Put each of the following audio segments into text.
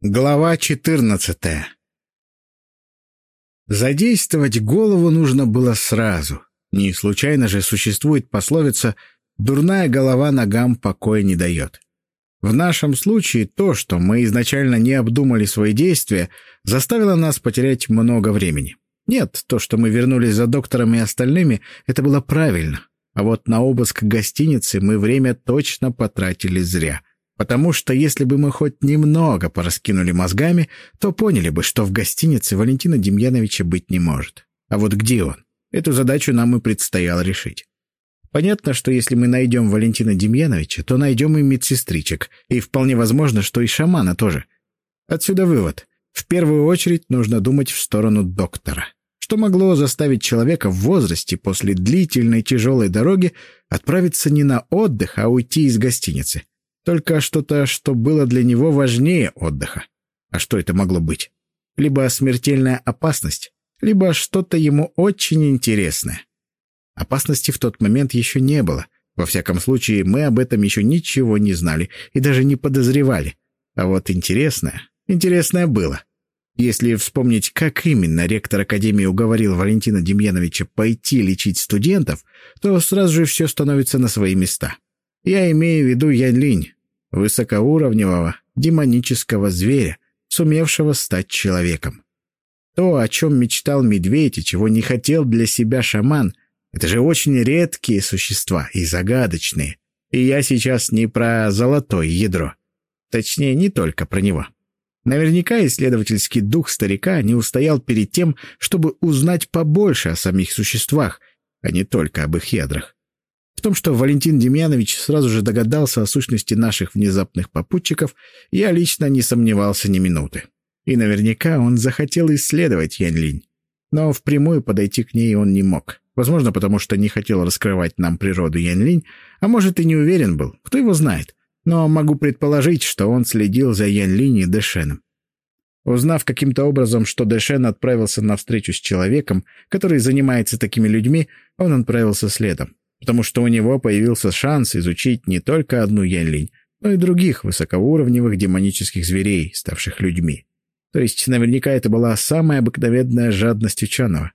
Глава 14 Задействовать голову нужно было сразу. Не случайно же существует пословица «дурная голова ногам покоя не дает». В нашем случае то, что мы изначально не обдумали свои действия, заставило нас потерять много времени. Нет, то, что мы вернулись за доктором и остальными, это было правильно. А вот на обыск гостиницы мы время точно потратили зря — Потому что если бы мы хоть немного пораскинули мозгами, то поняли бы, что в гостинице Валентина Демьяновича быть не может. А вот где он? Эту задачу нам и предстояло решить. Понятно, что если мы найдем Валентина Демьяновича, то найдем и медсестричек, и вполне возможно, что и шамана тоже. Отсюда вывод. В первую очередь нужно думать в сторону доктора. Что могло заставить человека в возрасте после длительной тяжелой дороги отправиться не на отдых, а уйти из гостиницы? Только что-то, что было для него важнее отдыха. А что это могло быть? Либо смертельная опасность, либо что-то ему очень интересное. Опасности в тот момент еще не было. Во всяком случае, мы об этом еще ничего не знали и даже не подозревали. А вот интересное, интересное было. Если вспомнить, как именно ректор Академии уговорил Валентина Демьяновича пойти лечить студентов, то сразу же все становится на свои места. Я имею в виду Янь Линь, высокоуровневого демонического зверя, сумевшего стать человеком. То, о чем мечтал медведь и чего не хотел для себя шаман, это же очень редкие существа и загадочные. И я сейчас не про золотое ядро. Точнее, не только про него. Наверняка исследовательский дух старика не устоял перед тем, чтобы узнать побольше о самих существах, а не только об их ядрах. В том, что Валентин Демьянович сразу же догадался о сущности наших внезапных попутчиков, я лично не сомневался ни минуты. И наверняка он захотел исследовать Янь-Линь. Но впрямую подойти к ней он не мог. Возможно, потому что не хотел раскрывать нам природу Янь-Линь, а может и не уверен был, кто его знает. Но могу предположить, что он следил за Янь-Линь и Дэшеном. Узнав каким-то образом, что Дэшен отправился на встречу с человеком, который занимается такими людьми, он отправился следом потому что у него появился шанс изучить не только одну Янлинь, но и других высокоуровневых демонических зверей, ставших людьми. То есть наверняка это была самая обыкновенная жадность ученого.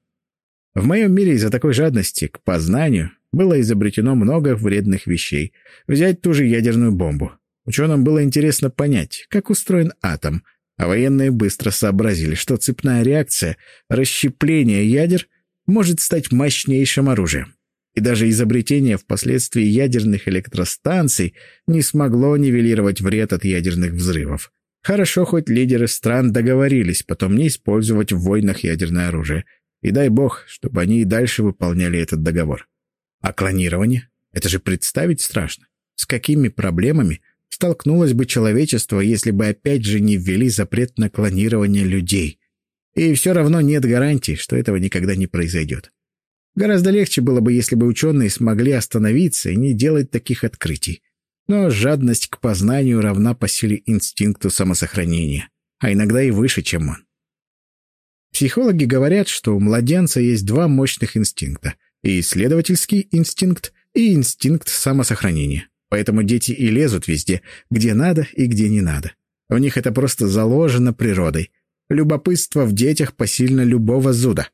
В моем мире из-за такой жадности к познанию было изобретено много вредных вещей. Взять ту же ядерную бомбу. Ученым было интересно понять, как устроен атом, а военные быстро сообразили, что цепная реакция, расщепление ядер может стать мощнейшим оружием и даже изобретение впоследствии ядерных электростанций не смогло нивелировать вред от ядерных взрывов. Хорошо, хоть лидеры стран договорились потом не использовать в войнах ядерное оружие. И дай бог, чтобы они и дальше выполняли этот договор. А клонирование? Это же представить страшно. С какими проблемами столкнулось бы человечество, если бы опять же не ввели запрет на клонирование людей? И все равно нет гарантии, что этого никогда не произойдет. Гораздо легче было бы, если бы ученые смогли остановиться и не делать таких открытий. Но жадность к познанию равна по силе инстинкту самосохранения, а иногда и выше, чем он. Психологи говорят, что у младенца есть два мощных инстинкта – и исследовательский инстинкт, и инстинкт самосохранения. Поэтому дети и лезут везде, где надо и где не надо. У них это просто заложено природой. Любопытство в детях посильно любого зуда.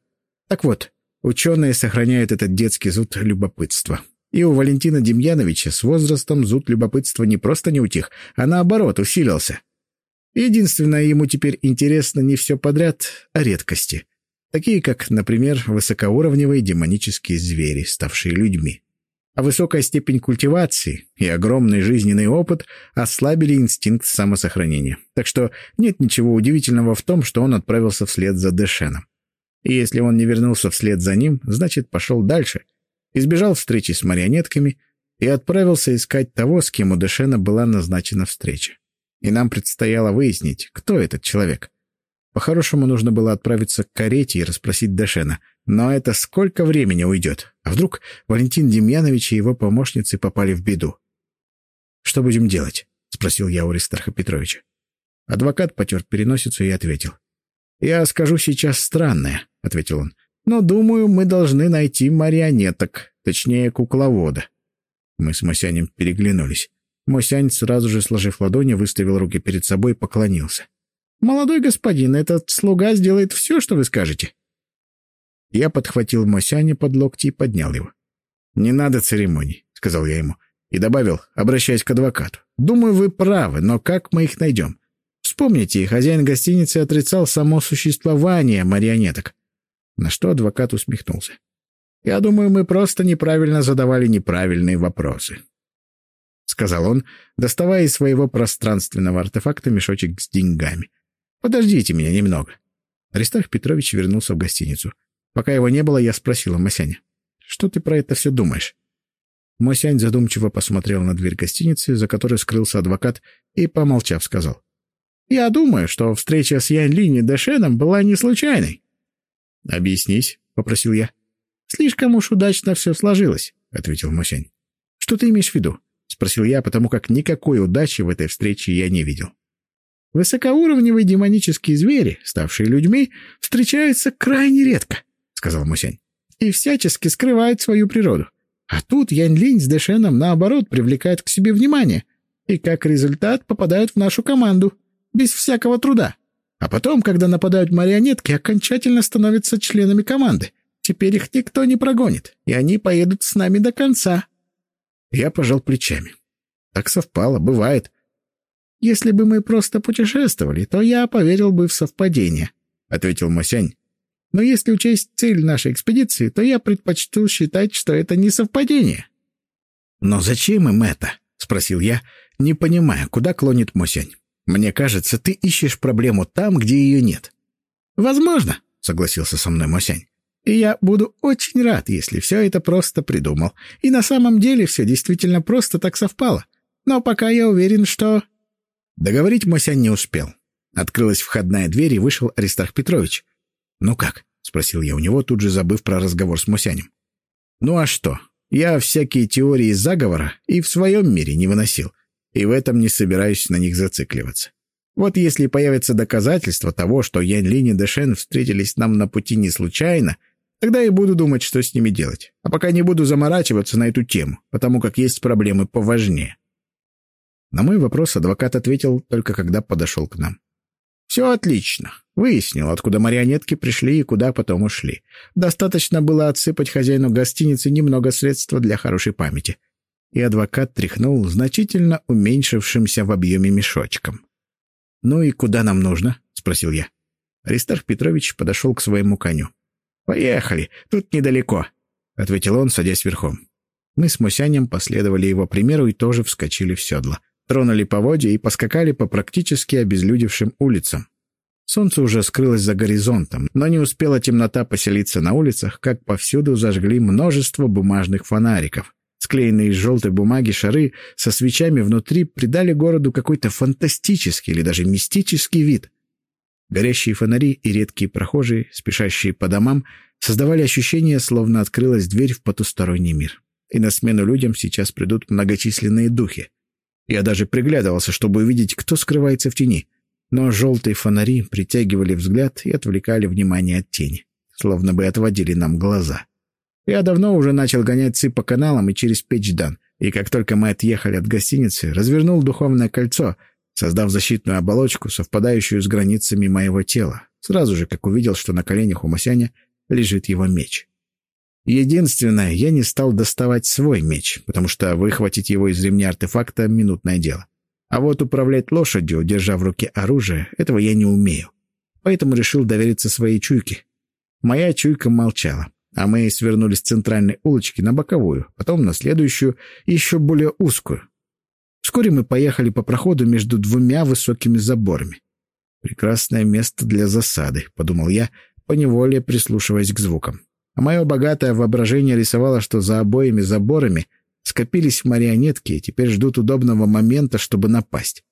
Так вот, Ученые сохраняют этот детский зуд любопытства. И у Валентина Демьяновича с возрастом зуд любопытства не просто не утих, а наоборот усилился. Единственное, ему теперь интересно не все подряд, а редкости. Такие как, например, высокоуровневые демонические звери, ставшие людьми. А высокая степень культивации и огромный жизненный опыт ослабили инстинкт самосохранения. Так что нет ничего удивительного в том, что он отправился вслед за Дэшеном. И если он не вернулся вслед за ним, значит, пошел дальше, избежал встречи с марионетками и отправился искать того, с кем у Дэшена была назначена встреча. И нам предстояло выяснить, кто этот человек. По-хорошему, нужно было отправиться к карете и расспросить Дэшена, но это сколько времени уйдет? А вдруг Валентин Демьянович и его помощницы попали в беду? «Что будем делать?» — спросил я у Аристарха Петровича. Адвокат потер переносицу и ответил. «Я скажу сейчас странное», — ответил он. «Но, думаю, мы должны найти марионеток, точнее, кукловода». Мы с Мосянем переглянулись. Мосянь, сразу же сложив ладони, выставил руки перед собой и поклонился. «Молодой господин, этот слуга сделает все, что вы скажете». Я подхватил Мосяня под локти и поднял его. «Не надо церемоний», — сказал я ему, и добавил, обращаясь к адвокату. «Думаю, вы правы, но как мы их найдем? Вспомните, хозяин гостиницы отрицал само существование марионеток». На что адвокат усмехнулся. «Я думаю, мы просто неправильно задавали неправильные вопросы», — сказал он, доставая из своего пространственного артефакта мешочек с деньгами. «Подождите меня немного». Аристарх Петрович вернулся в гостиницу. Пока его не было, я спросила Масяня. «Что ты про это все думаешь?» Мосянь задумчиво посмотрел на дверь гостиницы, за которой скрылся адвокат, и, помолчав, сказал. «Я думаю, что встреча с Янь Линь и Дэшеном была не случайной». «Объяснись», — попросил я. «Слишком уж удачно все сложилось», — ответил Мосянь. «Что ты имеешь в виду?» — спросил я, потому как никакой удачи в этой встрече я не видел. «Высокоуровневые демонические звери, ставшие людьми, встречаются крайне редко», — сказал Мусянь, «и всячески скрывают свою природу. А тут Янь Линь с Дэшеном, наоборот, привлекают к себе внимание, и как результат попадают в нашу команду, без всякого труда. А потом, когда нападают марионетки, окончательно становятся членами команды. Теперь их никто не прогонит, и они поедут с нами до конца». Я пожал плечами. Так совпало, бывает. Если бы мы просто путешествовали, то я поверил бы в совпадение, — ответил Мосянь. Но если учесть цель нашей экспедиции, то я предпочту считать, что это не совпадение. «Но зачем им это?» — спросил я, не понимая, куда клонит Мосянь. «Мне кажется, ты ищешь проблему там, где ее нет». «Возможно», — согласился со мной Мосянь. «И я буду очень рад, если все это просто придумал. И на самом деле все действительно просто так совпало. Но пока я уверен, что...» Договорить Мосянь не успел. Открылась входная дверь, и вышел Аристарх Петрович. «Ну как?» — спросил я у него, тут же забыв про разговор с Мосянем. «Ну а что? Я всякие теории заговора и в своем мире не выносил, и в этом не собираюсь на них зацикливаться. Вот если появится доказательство того, что Янь Линь и Дэшен встретились нам на пути не случайно, тогда и буду думать, что с ними делать. А пока не буду заморачиваться на эту тему, потому как есть проблемы поважнее». На мой вопрос адвокат ответил только когда подошел к нам. «Все отлично. Выяснил, откуда марионетки пришли и куда потом ушли. Достаточно было отсыпать хозяину гостиницы немного средства для хорошей памяти». И адвокат тряхнул значительно уменьшившимся в объеме мешочком. «Ну и куда нам нужно?» — спросил я. Аристарх Петрович подошел к своему коню. «Поехали, тут недалеко», — ответил он, садясь верхом. Мы с Мусянем последовали его примеру и тоже вскочили в седло тронули поводья и поскакали по практически обезлюдевшим улицам. Солнце уже скрылось за горизонтом, но не успела темнота поселиться на улицах, как повсюду зажгли множество бумажных фонариков. Склеенные из желтой бумаги шары со свечами внутри придали городу какой-то фантастический или даже мистический вид. Горящие фонари и редкие прохожие, спешащие по домам, создавали ощущение, словно открылась дверь в потусторонний мир. И на смену людям сейчас придут многочисленные духи. Я даже приглядывался, чтобы увидеть, кто скрывается в тени. Но желтые фонари притягивали взгляд и отвлекали внимание от тени, словно бы отводили нам глаза. Я давно уже начал гонять цы по каналам и через Печдан, и как только мы отъехали от гостиницы, развернул духовное кольцо, создав защитную оболочку, совпадающую с границами моего тела, сразу же, как увидел, что на коленях у Масяня лежит его меч. Единственное, я не стал доставать свой меч, потому что выхватить его из ремня артефакта — минутное дело. А вот управлять лошадью, держа в руке оружие, этого я не умею. Поэтому решил довериться своей чуйке. Моя чуйка молчала, а мы свернули с центральной улочки на боковую, потом на следующую, еще более узкую. Вскоре мы поехали по проходу между двумя высокими заборами. «Прекрасное место для засады», — подумал я, поневоле прислушиваясь к звукам а мое богатое воображение рисовало, что за обоими заборами скопились марионетки и теперь ждут удобного момента, чтобы напасть.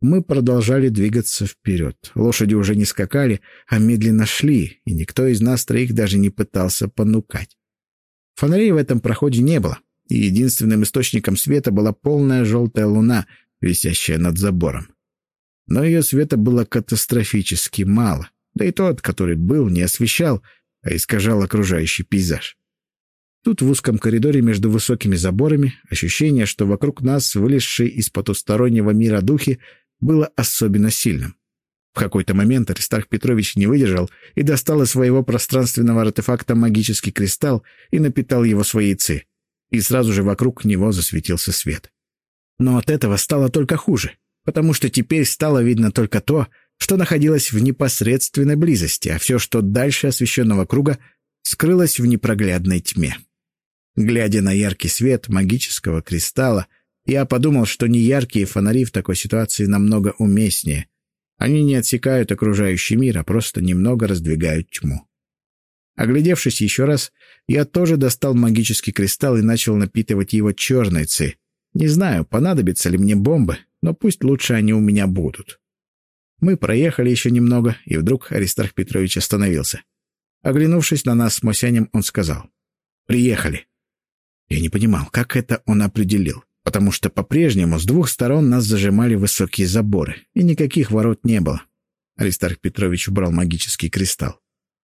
Мы продолжали двигаться вперед. Лошади уже не скакали, а медленно шли, и никто из нас троих даже не пытался понукать. Фонарей в этом проходе не было, и единственным источником света была полная желтая луна, висящая над забором. Но ее света было катастрофически мало, да и тот, который был, не освещал — а искажал окружающий пейзаж. Тут в узком коридоре между высокими заборами ощущение, что вокруг нас, вылезшие из потустороннего мира духи, было особенно сильным. В какой-то момент Аристарх Петрович не выдержал и достал из своего пространственного артефакта магический кристалл и напитал его своей ци. И сразу же вокруг него засветился свет. Но от этого стало только хуже, потому что теперь стало видно только то, что находилось в непосредственной близости, а все, что дальше освещенного круга, скрылось в непроглядной тьме. Глядя на яркий свет магического кристалла, я подумал, что неяркие фонари в такой ситуации намного уместнее — они не отсекают окружающий мир, а просто немного раздвигают тьму. Оглядевшись еще раз, я тоже достал магический кристалл и начал напитывать его черной ци. Не знаю, понадобятся ли мне бомбы, но пусть лучше они у меня будут. Мы проехали еще немного, и вдруг Аристарх Петрович остановился. Оглянувшись на нас с Мосянем, он сказал «Приехали». Я не понимал, как это он определил потому что по-прежнему с двух сторон нас зажимали высокие заборы, и никаких ворот не было. Аристарх Петрович убрал магический кристалл.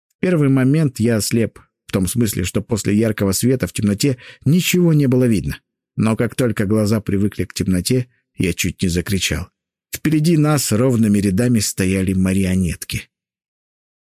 В первый момент я ослеп, в том смысле, что после яркого света в темноте ничего не было видно. Но как только глаза привыкли к темноте, я чуть не закричал. Впереди нас ровными рядами стояли марионетки.